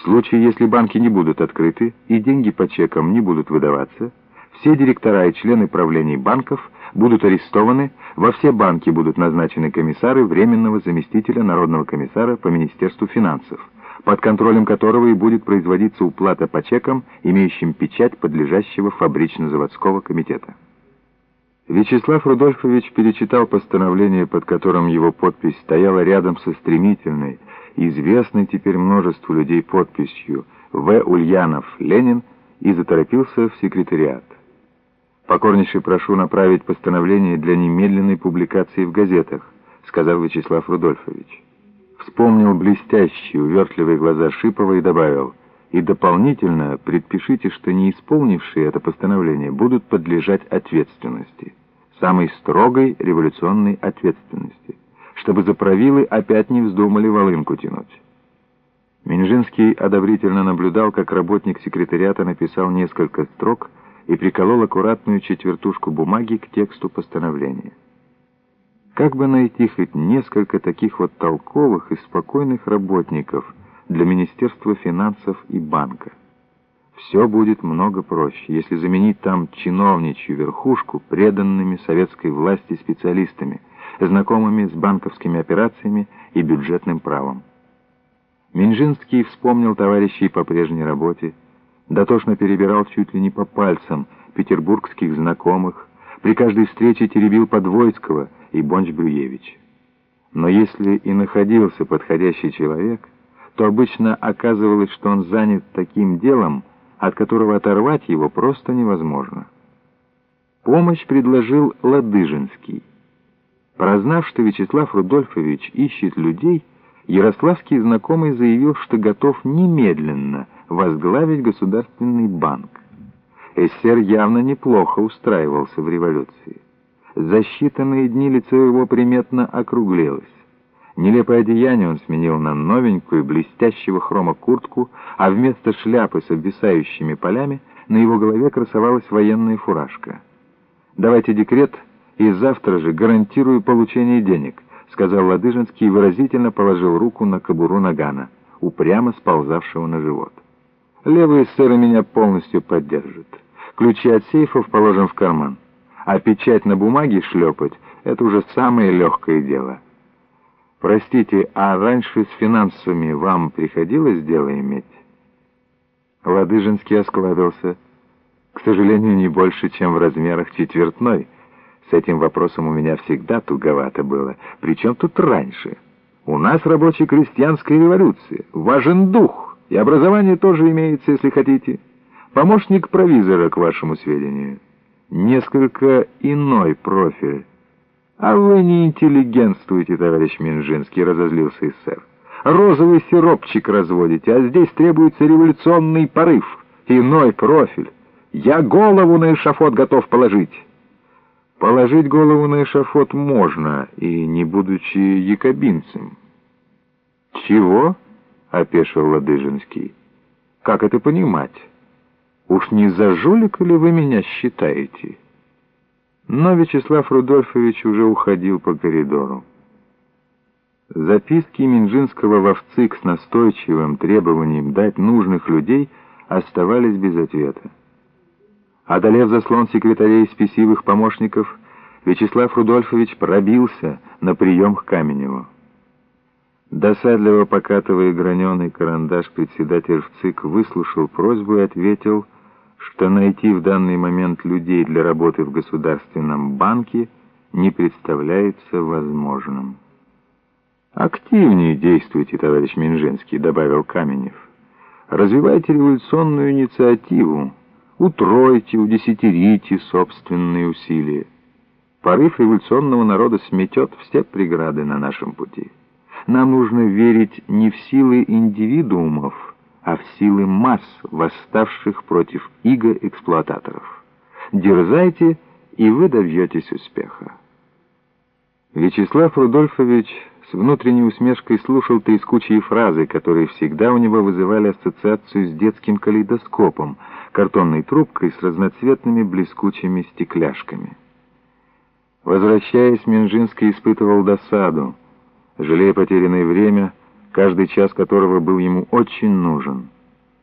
В случае, если банки не будут открыты и деньги по чекам не будут выдаваться, все директора и члены правлений банков будут арестованы, во все банки будут назначены комиссары Временного заместителя Народного комиссара по Министерству финансов, под контролем которого и будет производиться уплата по чекам, имеющим печать подлежащего фабрично-заводского комитета. Вячеслав Рудольфович перечитал постановление, под которым его подпись стояла рядом со стремительной, известной теперь множеству людей подписью «В. Ульянов, Ленин» и заторопился в секретариат. «Покорнейше прошу направить постановление для немедленной публикации в газетах», сказал Вячеслав Рудольфович. Вспомнил блестящие, увертливые глаза Шипова и добавил, «И дополнительно предпишите, что не исполнившие это постановление будут подлежать ответственности, самой строгой революционной ответственности, чтобы заправилы опять не вздумали волынку тянуть». Минжинский одобрительно наблюдал, как работник секретариата написал несколько строк, и приколол аккуратную четвертушку бумаги к тексту постановления. Как бы найти хоть несколько таких вот толковых и спокойных работников для Министерства финансов и банка? Все будет много проще, если заменить там чиновничью верхушку преданными советской власти специалистами, знакомыми с банковскими операциями и бюджетным правом. Минжинский вспомнил товарищей по прежней работе, дотошно перебирал чуть ли не по пальцам петербургских знакомых, при каждой встрече теребил Подвойского и Бонч-Брюевич. Но если и находился подходящий человек, то обычно оказывалось, что он занят таким делом, от которого оторвать его просто невозможно. Помощь предложил Ладыжинский. Прознав, что Вячеслав Рудольфович ищет людей, ярославский знакомый заявил, что готов немедленно – возглавить Государственный банк. Эссер явно неплохо устраивался в революции. За считанные дни лицо его приметно округлилось. Нелепое одеяние он сменил на новенькую, блестящего хрома куртку, а вместо шляпы с обвисающими полями на его голове красовалась военная фуражка. «Давайте декрет, и завтра же гарантирую получение денег», сказал Ладыжинский и выразительно положил руку на кобуру нагана, упрямо сползавшего на живот. Левые сыры меня полностью поддержат. Ключи от сейфов положим в карман. А печать на бумаге шлепать — это уже самое легкое дело. Простите, а раньше с финансами вам приходилось дело иметь? Ладыжинский осклабился. К сожалению, не больше, чем в размерах четвертной. С этим вопросом у меня всегда туговато было. Причем тут раньше? У нас рабочая крестьянская революция. Важен дух. И образование тоже имеется, если хотите. Помощник провизора, к вашему сведению. Несколько иной профиль. А вы не интеллигентствуете, товарищ Минжинский, разозлился эсэр. Розовый сиропчик разводите, а здесь требуется революционный порыв. Иной профиль. Я голову на эшафот готов положить. Положить голову на эшафот можно, и не будучи якобинцем. Чего? — опешил Ладыжинский. «Как это понимать? Уж не за жулика ли вы меня считаете?» Но Вячеслав Рудольфович уже уходил по коридору. Записки Минжинского в ВЦИК с настойчивым требованием дать нужных людей оставались без ответа. Одолев заслон секретарей и спесивых помощников, Вячеслав Рудольфович пробился на прием к Каменеву. Досадливо покатывая граненый карандаш, председатель ВЦИК выслушал просьбу и ответил, что найти в данный момент людей для работы в Государственном банке не представляется возможным. «Активнее действуйте, товарищ Минжинский», — добавил Каменев. «Развивайте революционную инициативу, утройте, удесятерите собственные усилия. Порыв революционного народа сметет все преграды на нашем пути». Нам нужно верить не в силы индивидуумов, а в силы масс, восставших против иго эксплуататоров. Дерзайте, и вы добьетесь успеха. Вячеслав Рудольфович с внутренней усмешкой слушал трескучие фразы, которые всегда у него вызывали ассоциацию с детским калейдоскопом, картонной трубкой с разноцветными блескучими стекляшками. Возвращаясь, Минжинский испытывал досаду. Жалея потерянное время, каждый час которого был ему очень нужен.